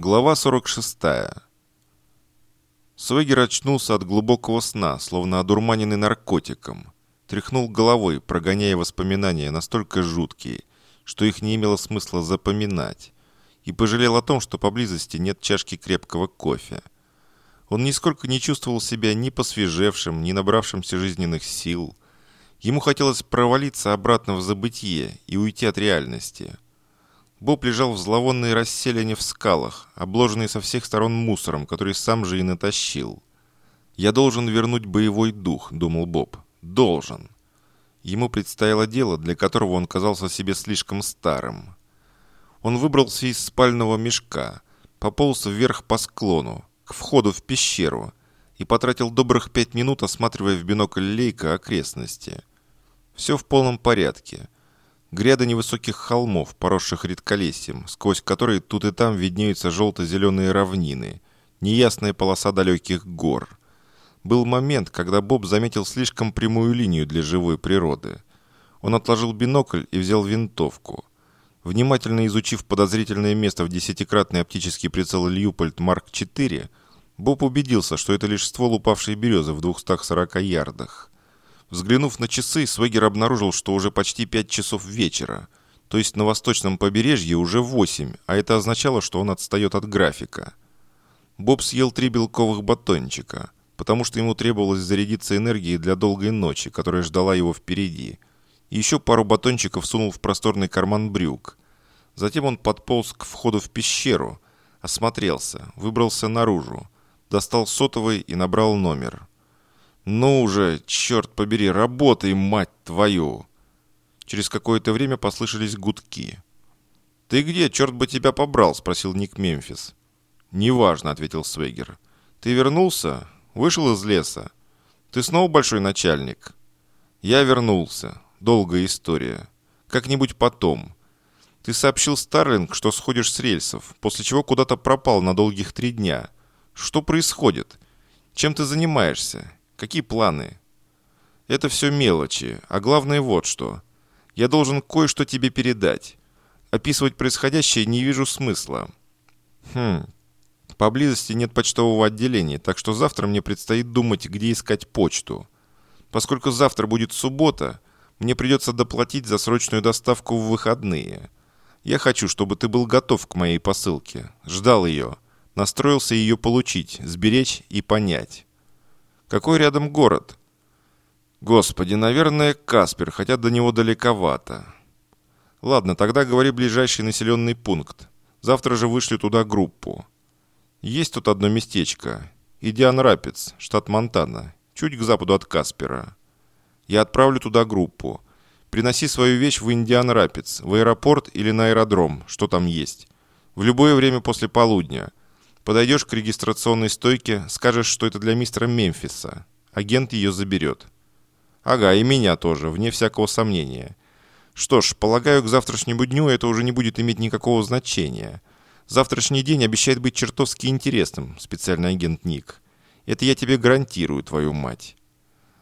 Глава 46. Свегер очнулся от глубокого сна, словно одурманенный наркотиком. Тряхнул головой, прогоняя воспоминания настолько жуткие, что их не имело смысла запоминать. И пожалел о том, что поблизости нет чашки крепкого кофе. Он нисколько не чувствовал себя ни посвежевшим, ни набравшимся жизненных сил. Ему хотелось провалиться обратно в забытье и уйти от реальности – Боб лежал в зловонной расселине в скалах, обложенный со всех сторон мусором, который сам же и натащил. «Я должен вернуть боевой дух», — думал Боб. «Должен». Ему предстояло дело, для которого он казался себе слишком старым. Он выбрался из спального мешка, пополз вверх по склону, к входу в пещеру, и потратил добрых пять минут, осматривая в бинокль лейка окрестности. Все в полном порядке — Гряда невысоких холмов, поросших редколесьем, сквозь которые тут и там виднеются желто-зеленые равнины, неясная полоса далеких гор. Был момент, когда Боб заметил слишком прямую линию для живой природы. Он отложил бинокль и взял винтовку. Внимательно изучив подозрительное место в десятикратный оптический прицел Льюпольд Марк-4, Боб убедился, что это лишь ствол упавшей березы в 240 ярдах. Взглянув на часы, Свегер обнаружил, что уже почти 5 часов вечера. То есть на восточном побережье уже 8, а это означало, что он отстает от графика. Боб съел три белковых батончика, потому что ему требовалось зарядиться энергией для долгой ночи, которая ждала его впереди. И еще пару батончиков сунул в просторный карман брюк. Затем он подполз к входу в пещеру, осмотрелся, выбрался наружу, достал сотовый и набрал номер. «Ну уже, черт побери, работай, мать твою!» Через какое-то время послышались гудки. «Ты где, черт бы тебя побрал?» – спросил Ник Мемфис. «Неважно», – ответил Свегер. «Ты вернулся? Вышел из леса? Ты снова большой начальник?» «Я вернулся. Долгая история. Как-нибудь потом. Ты сообщил Старлинг, что сходишь с рельсов, после чего куда-то пропал на долгих три дня. Что происходит? Чем ты занимаешься? Какие планы? Это все мелочи, а главное вот что. Я должен кое-что тебе передать. Описывать происходящее не вижу смысла. Хм. Поблизости нет почтового отделения, так что завтра мне предстоит думать, где искать почту. Поскольку завтра будет суббота, мне придется доплатить за срочную доставку в выходные. Я хочу, чтобы ты был готов к моей посылке, ждал ее, настроился ее получить, сберечь и понять. Какой рядом город? Господи, наверное, Каспер, хотя до него далековато. Ладно, тогда говори ближайший населенный пункт. Завтра же вышли туда группу. Есть тут одно местечко. Идиан Рапидс, штат Монтана, чуть к западу от Каспера. Я отправлю туда группу. Приноси свою вещь в Индиан Рапидс, в аэропорт или на аэродром, что там есть. В любое время после полудня. Подойдешь к регистрационной стойке, скажешь, что это для мистера Мемфиса. Агент ее заберет. Ага, и меня тоже, вне всякого сомнения. Что ж, полагаю, к завтрашнему дню это уже не будет иметь никакого значения. Завтрашний день обещает быть чертовски интересным, специальный агент Ник. Это я тебе гарантирую, твою мать.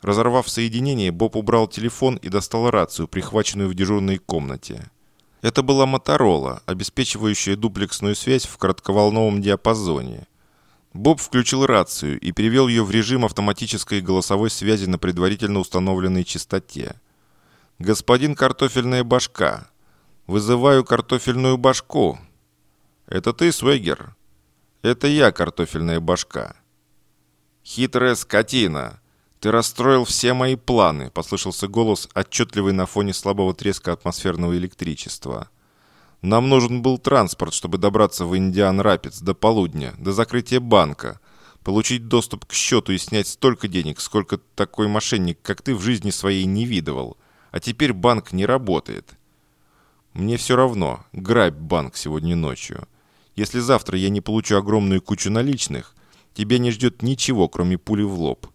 Разорвав соединение, Боб убрал телефон и достал рацию, прихваченную в дежурной комнате. Это была Моторола, обеспечивающая дуплексную связь в коротковолновом диапазоне. Боб включил рацию и перевел ее в режим автоматической голосовой связи на предварительно установленной частоте. «Господин картофельная башка, вызываю картофельную башку». «Это ты, Свегер?» «Это я, картофельная башка». «Хитрая скотина! «Ты расстроил все мои планы», — послышался голос, отчетливый на фоне слабого треска атмосферного электричества. «Нам нужен был транспорт, чтобы добраться в Индиан Рапидс до полудня, до закрытия банка, получить доступ к счету и снять столько денег, сколько такой мошенник, как ты, в жизни своей не видывал. А теперь банк не работает. Мне все равно, грабь банк сегодня ночью. Если завтра я не получу огромную кучу наличных, тебя не ждет ничего, кроме пули в лоб».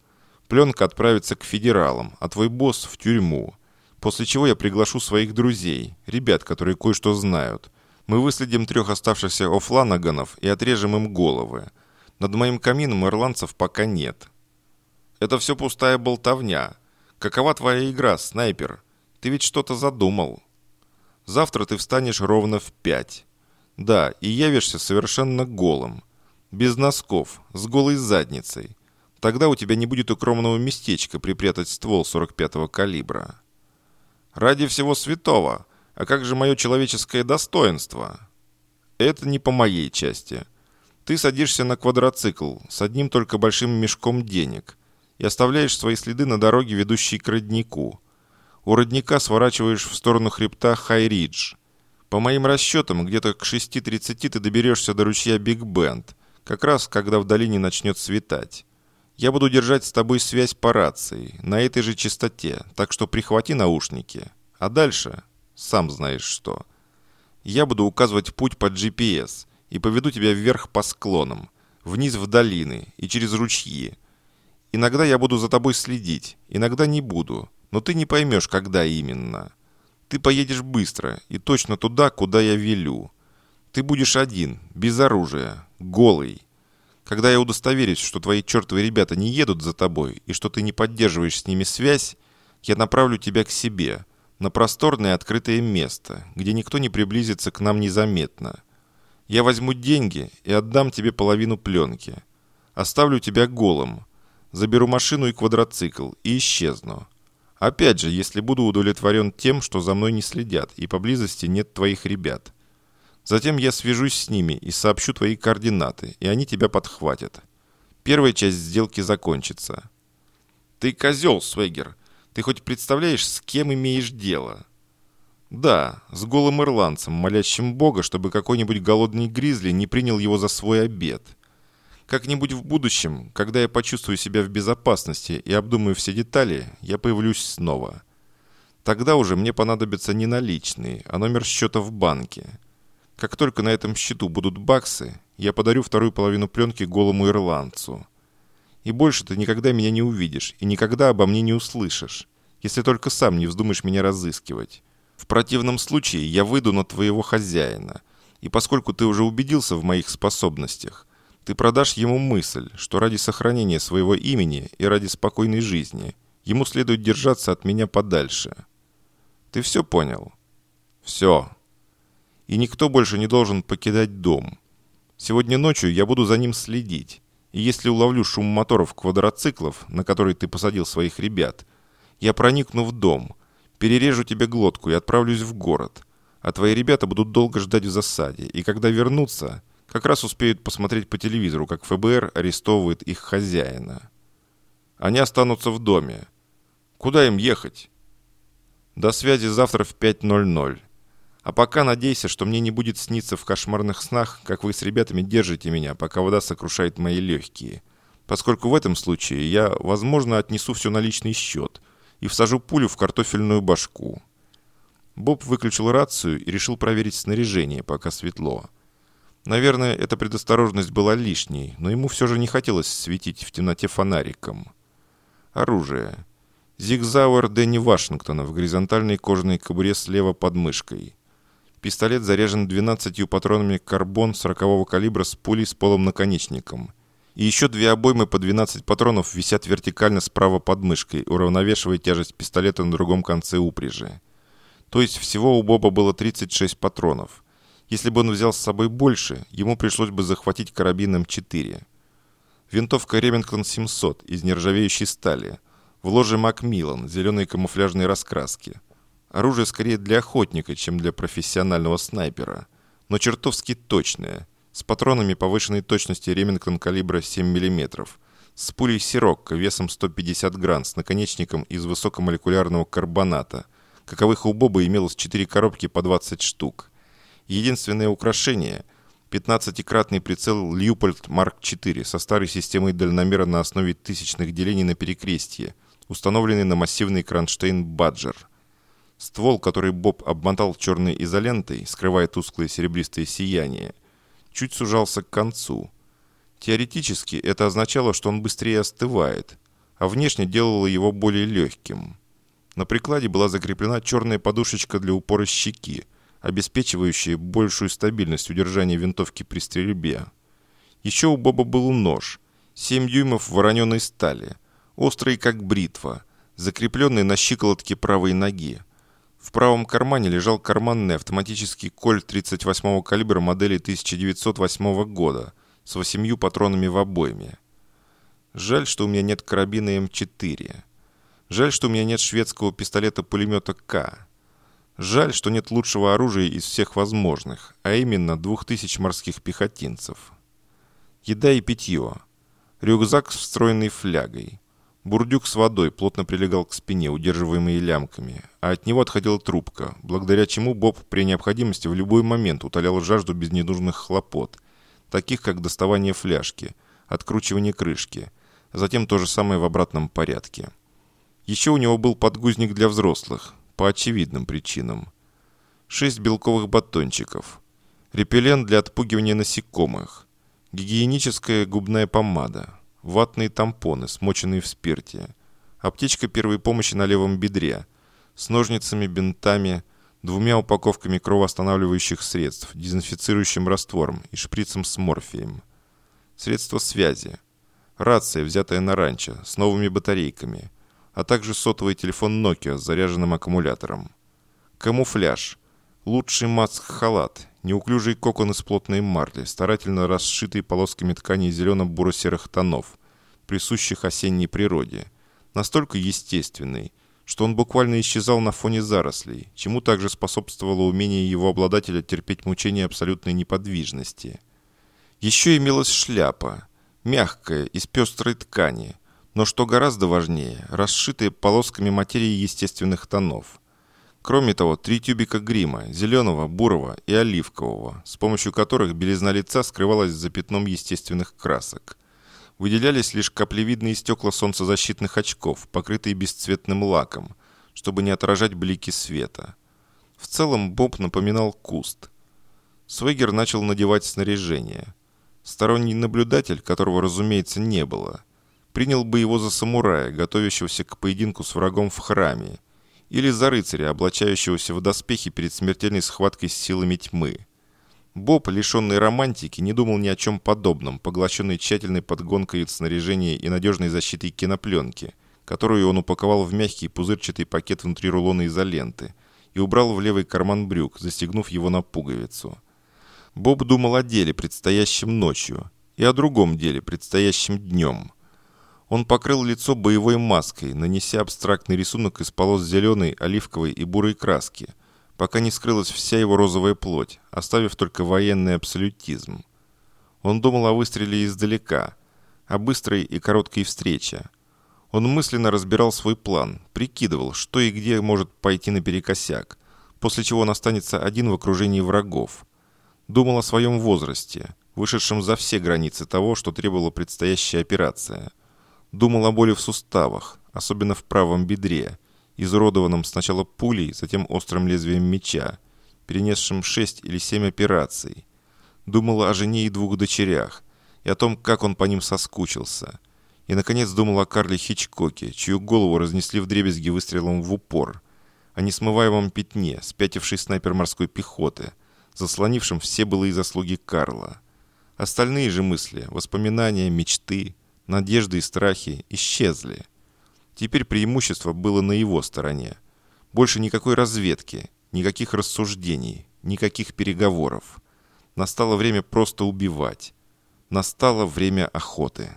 Пленка отправится к федералам, а твой босс в тюрьму. После чего я приглашу своих друзей, ребят, которые кое-что знают. Мы выследим трех оставшихся офланаганов и отрежем им головы. Над моим камином ирландцев пока нет. Это все пустая болтовня. Какова твоя игра, снайпер? Ты ведь что-то задумал. Завтра ты встанешь ровно в пять. Да, и явишься совершенно голым. Без носков, с голой задницей. Тогда у тебя не будет укромного местечка припрятать ствол 45-го калибра. Ради всего святого. А как же мое человеческое достоинство? Это не по моей части. Ты садишься на квадроцикл с одним только большим мешком денег и оставляешь свои следы на дороге, ведущей к роднику. У родника сворачиваешь в сторону хребта Хай-Ридж. По моим расчетам, где-то к 6.30 ты доберешься до ручья Биг Бенд, как раз когда в долине начнет светать. Я буду держать с тобой связь по рации, на этой же частоте, так что прихвати наушники. А дальше, сам знаешь что. Я буду указывать путь по GPS и поведу тебя вверх по склонам, вниз в долины и через ручьи. Иногда я буду за тобой следить, иногда не буду, но ты не поймешь, когда именно. Ты поедешь быстро и точно туда, куда я велю. Ты будешь один, без оружия, голый. Когда я удостоверюсь, что твои чертовы ребята не едут за тобой и что ты не поддерживаешь с ними связь, я направлю тебя к себе, на просторное открытое место, где никто не приблизится к нам незаметно. Я возьму деньги и отдам тебе половину пленки. Оставлю тебя голым. Заберу машину и квадроцикл и исчезну. Опять же, если буду удовлетворен тем, что за мной не следят и поблизости нет твоих ребят. Затем я свяжусь с ними и сообщу твои координаты, и они тебя подхватят. Первая часть сделки закончится. Ты козел, Свегер. Ты хоть представляешь, с кем имеешь дело? Да, с голым ирландцем, молящим Бога, чтобы какой-нибудь голодный гризли не принял его за свой обед – как-нибудь в будущем, когда я почувствую себя в безопасности и обдумаю все детали, я появлюсь снова. Тогда уже мне понадобятся не наличные, а номер счета в банке. Как только на этом счету будут баксы, я подарю вторую половину пленки голому ирландцу. И больше ты никогда меня не увидишь и никогда обо мне не услышишь, если только сам не вздумаешь меня разыскивать. В противном случае я выйду на твоего хозяина, и поскольку ты уже убедился в моих способностях – ты продашь ему мысль, что ради сохранения своего имени и ради спокойной жизни ему следует держаться от меня подальше. Ты все понял? Все. И никто больше не должен покидать дом. Сегодня ночью я буду за ним следить. И если уловлю шум моторов квадроциклов, на который ты посадил своих ребят, я проникну в дом, перережу тебе глотку и отправлюсь в город. А твои ребята будут долго ждать в засаде, и когда вернутся, как раз успеют посмотреть по телевизору, как ФБР арестовывает их хозяина. Они останутся в доме. Куда им ехать? До связи завтра в 5.00. А пока надейся, что мне не будет сниться в кошмарных снах, как вы с ребятами держите меня, пока вода сокрушает мои легкие. Поскольку в этом случае я, возможно, отнесу все на личный счет и всажу пулю в картофельную башку. Боб выключил рацию и решил проверить снаряжение, пока светло. Наверное, эта предосторожность была лишней, но ему все же не хотелось светить в темноте фонариком. Оружие. Зигзауэр Дэнни Вашингтона в горизонтальной кожаной кобуре слева под мышкой. Пистолет заряжен 12 патронами карбон 40-го калибра с пулей с полым наконечником. И еще две обоймы по 12 патронов висят вертикально справа под мышкой, уравновешивая тяжесть пистолета на другом конце упряжи. То есть всего у Боба было 36 патронов. Если бы он взял с собой больше, ему пришлось бы захватить карабин М4. Винтовка Ремингтон 700 из нержавеющей стали. В ложе Макмиллан зеленой камуфляжной раскраски. Оружие скорее для охотника, чем для профессионального снайпера. Но чертовски точное. С патронами повышенной точности Ремингтон калибра 7 мм. С пулей Сирокко весом 150 грамм с наконечником из высокомолекулярного карбоната. Каковых у Боба имелось 4 коробки по 20 штук. Единственное украшение – 15-кратный прицел Льюпольд Марк 4 со старой системой дальномера на основе тысячных делений на перекрестье, установленный на массивный кронштейн «Баджер». Ствол, который Боб обмотал черной изолентой, скрывая тусклое серебристое сияние, чуть сужался к концу. Теоретически это означало, что он быстрее остывает, а внешне делало его более легким. На прикладе была закреплена черная подушечка для упора щеки, обеспечивающие большую стабильность удержания винтовки при стрельбе. Еще у Боба был нож, 7 дюймов вороненой стали, острый как бритва, закрепленный на щиколотке правой ноги. В правом кармане лежал карманный автоматический кольт 38-го калибра модели 1908 года с восемью патронами в обойме. Жаль, что у меня нет карабина М4. Жаль, что у меня нет шведского пистолета-пулемета К. Жаль, что нет лучшего оружия из всех возможных, а именно 2000 морских пехотинцев. Еда и питье. Рюкзак с встроенной флягой. Бурдюк с водой плотно прилегал к спине, удерживаемый лямками, а от него отходила трубка, благодаря чему Боб при необходимости в любой момент утолял жажду без ненужных хлопот, таких как доставание фляжки, откручивание крышки, затем то же самое в обратном порядке. Еще у него был подгузник для взрослых, по очевидным причинам. Шесть белковых батончиков. Репеллент для отпугивания насекомых. Гигиеническая губная помада. Ватные тампоны, смоченные в спирте. Аптечка первой помощи на левом бедре. С ножницами, бинтами, двумя упаковками кровоостанавливающих средств, дезинфицирующим раствором и шприцем с морфием. Средства связи. Рация, взятая на ранчо, с новыми батарейками – а также сотовый телефон Nokia с заряженным аккумулятором. Камуфляж. Лучший маск-халат. Неуклюжий кокон из плотной марли, старательно расшитый полосками ткани зелено-буро-серых тонов, присущих осенней природе. Настолько естественный, что он буквально исчезал на фоне зарослей, чему также способствовало умение его обладателя терпеть мучения абсолютной неподвижности. Еще имелась шляпа, мягкая, из пестрой ткани – но что гораздо важнее, расшитые полосками материи естественных тонов. Кроме того, три тюбика грима, зеленого, бурого и оливкового, с помощью которых белизна лица скрывалась за пятном естественных красок. Выделялись лишь каплевидные стекла солнцезащитных очков, покрытые бесцветным лаком, чтобы не отражать блики света. В целом Боб напоминал куст. Свегер начал надевать снаряжение. Сторонний наблюдатель, которого, разумеется, не было – принял бы его за самурая, готовящегося к поединку с врагом в храме, или за рыцаря, облачающегося в доспехи перед смертельной схваткой с силами тьмы. Боб, лишенный романтики, не думал ни о чем подобном, поглощенный тщательной подгонкой снаряжения и надежной защитой кинопленки, которую он упаковал в мягкий пузырчатый пакет внутри рулона изоленты и убрал в левый карман брюк, застегнув его на пуговицу. Боб думал о деле, предстоящем ночью, и о другом деле, предстоящем днем – он покрыл лицо боевой маской, нанеся абстрактный рисунок из полос зеленой, оливковой и бурой краски, пока не скрылась вся его розовая плоть, оставив только военный абсолютизм. Он думал о выстреле издалека, о быстрой и короткой встрече. Он мысленно разбирал свой план, прикидывал, что и где может пойти наперекосяк, после чего он останется один в окружении врагов. Думал о своем возрасте, вышедшем за все границы того, что требовала предстоящая операция – Думал о боли в суставах, особенно в правом бедре, изуродованном сначала пулей, затем острым лезвием меча, перенесшим шесть или семь операций. Думал о жене и двух дочерях, и о том, как он по ним соскучился. И, наконец, думал о Карле Хичкоке, чью голову разнесли в дребезги выстрелом в упор, о несмываемом пятне, спятивший снайпер морской пехоты, заслонившем все былые заслуги Карла. Остальные же мысли, воспоминания, мечты – надежды и страхи исчезли. Теперь преимущество было на его стороне. Больше никакой разведки, никаких рассуждений, никаких переговоров. Настало время просто убивать. Настало время охоты.